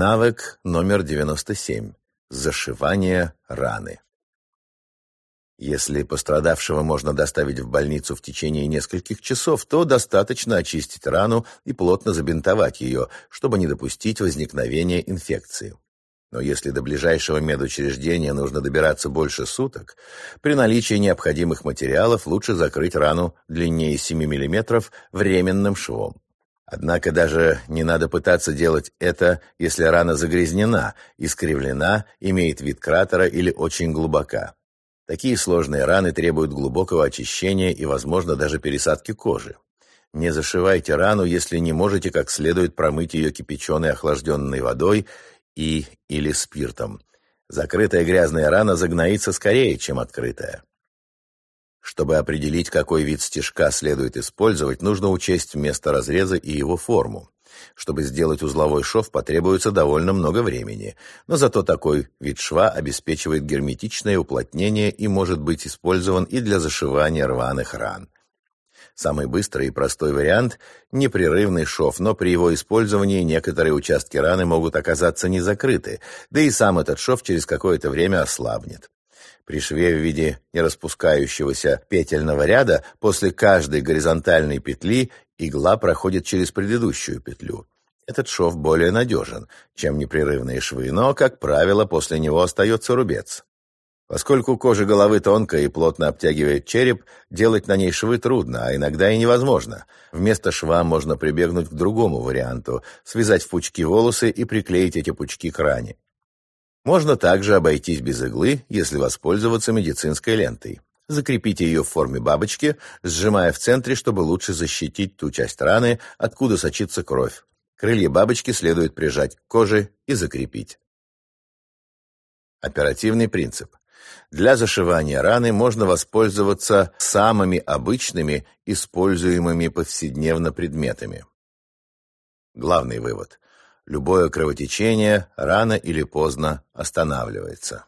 Навык номер 97. Зашивание раны. Если пострадавшего можно доставить в больницу в течение нескольких часов, то достаточно очистить рану и плотно забинтовать ее, чтобы не допустить возникновения инфекции. Но если до ближайшего медучреждения нужно добираться больше суток, при наличии необходимых материалов лучше закрыть рану длиннее 7 мм временным швом. Однако даже не надо пытаться делать это, если рана загрязнена, искривлена, имеет вид кратера или очень глубока. Такие сложные раны требуют глубокого очищения и, возможно, даже пересадки кожи. Не зашивайте рану, если не можете как следует промыть ее кипяченой охлажденной водой и или спиртом. Закрытая грязная рана загноится скорее, чем открытая. Чтобы определить, какой вид стежка следует использовать, нужно учесть место разреза и его форму. Чтобы сделать узловой шов, потребуется довольно много времени, но зато такой вид шва обеспечивает герметичное уплотнение и может быть использован и для зашивания рваных ран. Самый быстрый и простой вариант – непрерывный шов, но при его использовании некоторые участки раны могут оказаться не закрыты, да и сам этот шов через какое-то время ослабнет. При шве в виде нераспускающегося петельного ряда после каждой горизонтальной петли игла проходит через предыдущую петлю. Этот шов более надежен, чем непрерывные швы, но, как правило, после него остается рубец. Поскольку кожа головы тонкая и плотно обтягивает череп, делать на ней швы трудно, а иногда и невозможно. Вместо шва можно прибегнуть к другому варианту – связать в пучки волосы и приклеить эти пучки к ране. Можно также обойтись без иглы, если воспользоваться медицинской лентой. Закрепите ее в форме бабочки, сжимая в центре, чтобы лучше защитить ту часть раны, откуда сочится кровь. Крылья бабочки следует прижать к коже и закрепить. Оперативный принцип. Для зашивания раны можно воспользоваться самыми обычными, используемыми повседневно предметами. Главный вывод. Любое кровотечение рано или поздно останавливается.